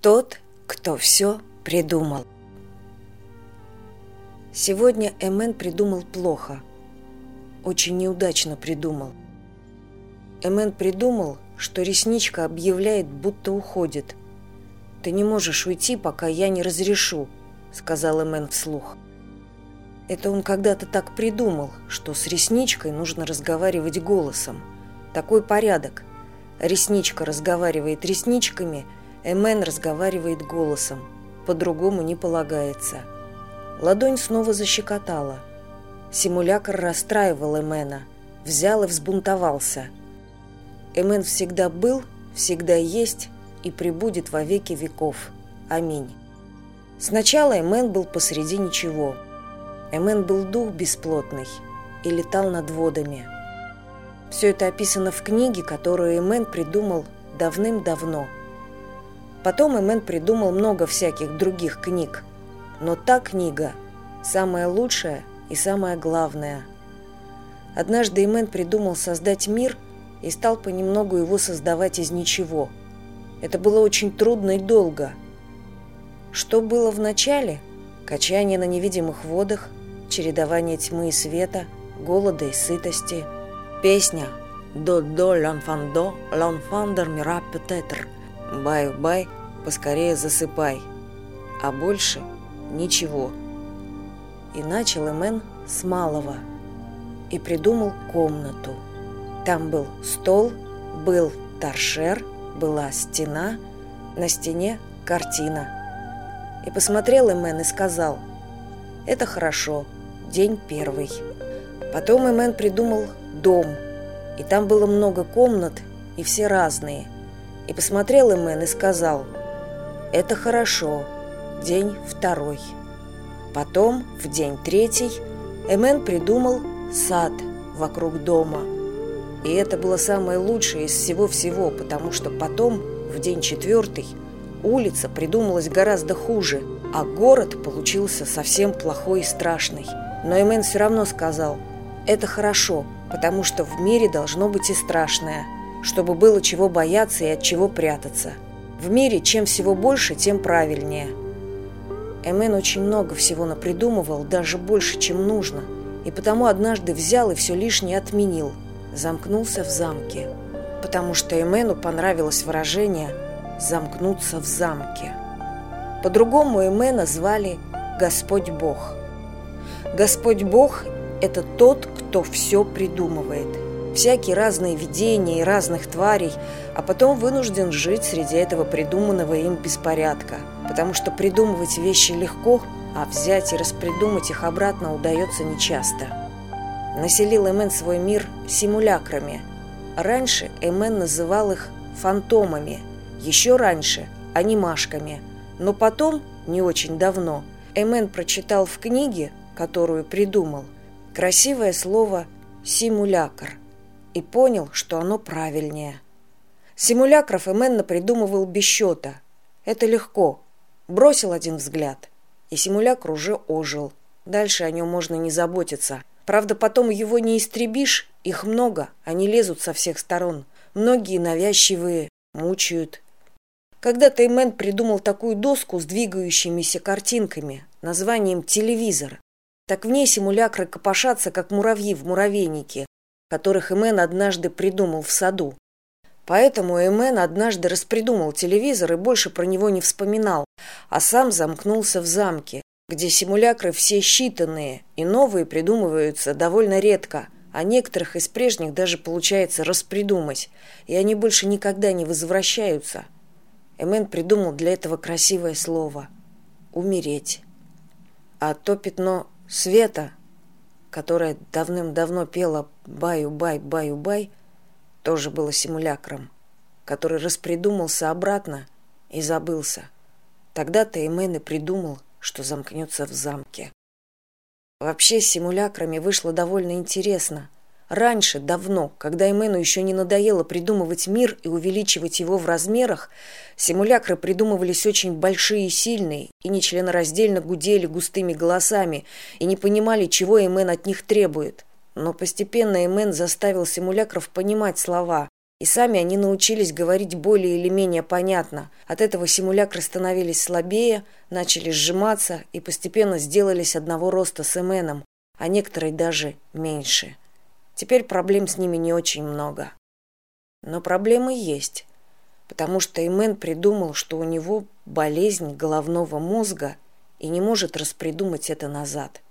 Тот, кто все придумал. Сегодня Эмен придумал плохо. Очень неудачно придумал. Эмен придумал, что ресничка объявляет, будто уходит. «Ты не можешь уйти, пока я не разрешу», — сказал Эмен вслух. Это он когда-то так придумал, что с ресничкой нужно разговаривать голосом. Такой порядок. Ресничка разговаривает ресничками — Эмен разговаривает голосом. По-другому не полагается. Ладонь снова защекотала. Симулякр расстраивал Эмена. Взял и взбунтовался. Эмен всегда был, всегда есть и пребудет во веки веков. Аминь. Сначала Эмен был посреди ничего. Эмен был дух бесплотный и летал над водами. Все это описано в книге, которую Эмен придумал давным-давно – Потом Эмен придумал много всяких других книг. Но та книга самая лучшая и самая главная. Однажды Эмен придумал создать мир и стал понемногу его создавать из ничего. Это было очень трудно и долго. Что было в начале? Качание на невидимых водах, чередование тьмы и света, голода и сытости. Песня «Dodo, l'enfant do, l'enfant dormira peut-être» Бай-бай, поскорее засыпай. А больше ничего. И начал Эмен с малого. И придумал комнату. Там был стол, был торшер, была стена, на стене картина. И посмотрел Эмен и сказал, это хорошо, день первый. Потом Эмен придумал дом, и там было много комнат, и все разные – и посмотрел Эмен и сказал, «Это хорошо, день второй». Потом, в день третий, Эмен придумал сад вокруг дома. И это было самое лучшее из всего-всего, потому что потом, в день четвертый, улица придумалась гораздо хуже, а город получился совсем плохой и страшный. Но Эмен все равно сказал, это хорошо, потому что в мире должно быть и страшное – чтобы было чего бояться и от чего прятаться. В мире чем всего больше, тем правильнее. Эмен очень много всего напридумывал, даже больше, чем нужно, и потому однажды взял и все лишнее отменил, замкнулся в замке. Потому что Эмену понравилось выражение «замкнуться в замке». По-другому Эмена звали «Господь Бог». Господь Бог – это тот, кто все придумывает – всякие разные видения и разных тварей, а потом вынужден жить среди этого придуманного им беспорядка. Потому что придумывать вещи легко, а взять и распридумать их обратно удается нечасто. Населил Эмен свой мир симулякрами. Раньше Эмен называл их фантомами, еще раньше – анимашками. Но потом, не очень давно, Эмен прочитал в книге, которую придумал, красивое слово «симулякр» и понял, что оно правильнее. Симулякров Эмен придумывал без счета. Это легко. Бросил один взгляд, и симулякр уже ожил. Дальше о нем можно не заботиться. Правда, потом его не истребишь, их много, они лезут со всех сторон. Многие навязчивые, мучают. Когда-то Эмен придумал такую доску с двигающимися картинками, названием «телевизор». Так в ней симулякры копошатся, как муравьи в муравейнике, которых Эмен однажды придумал в саду. Поэтому Эмен однажды распридумал телевизор и больше про него не вспоминал, а сам замкнулся в замке, где симулякры все считанные, и новые придумываются довольно редко, а некоторых из прежних даже получается распридумать, и они больше никогда не возвращаются. Эмен придумал для этого красивое слово «умереть». А то пятно света, которая давным-давно пела «баю-бай, баю-бай», тоже было симулякром, который распридумался обратно и забылся. Тогда-то Эймен и придумал, что замкнется в замке. Вообще симулякрами вышло довольно интересно – Раньше, давно, когда Эмену еще не надоело придумывать мир и увеличивать его в размерах, симулякры придумывались очень большие и сильные, и нечленораздельно гудели густыми голосами, и не понимали, чего Эмен от них требует. Но постепенно Эмен заставил симулякров понимать слова, И сами они научились говорить более или менее понятно. От этого симулякры становились слабее, начали сжиматься и постепенно сделались одного роста с Эменом, а некоторые даже меньше. Теперь проблем с ними не очень много. Но проблемы есть, потому что Эмен придумал, что у него болезнь головного мозга и не может распридумать это назад –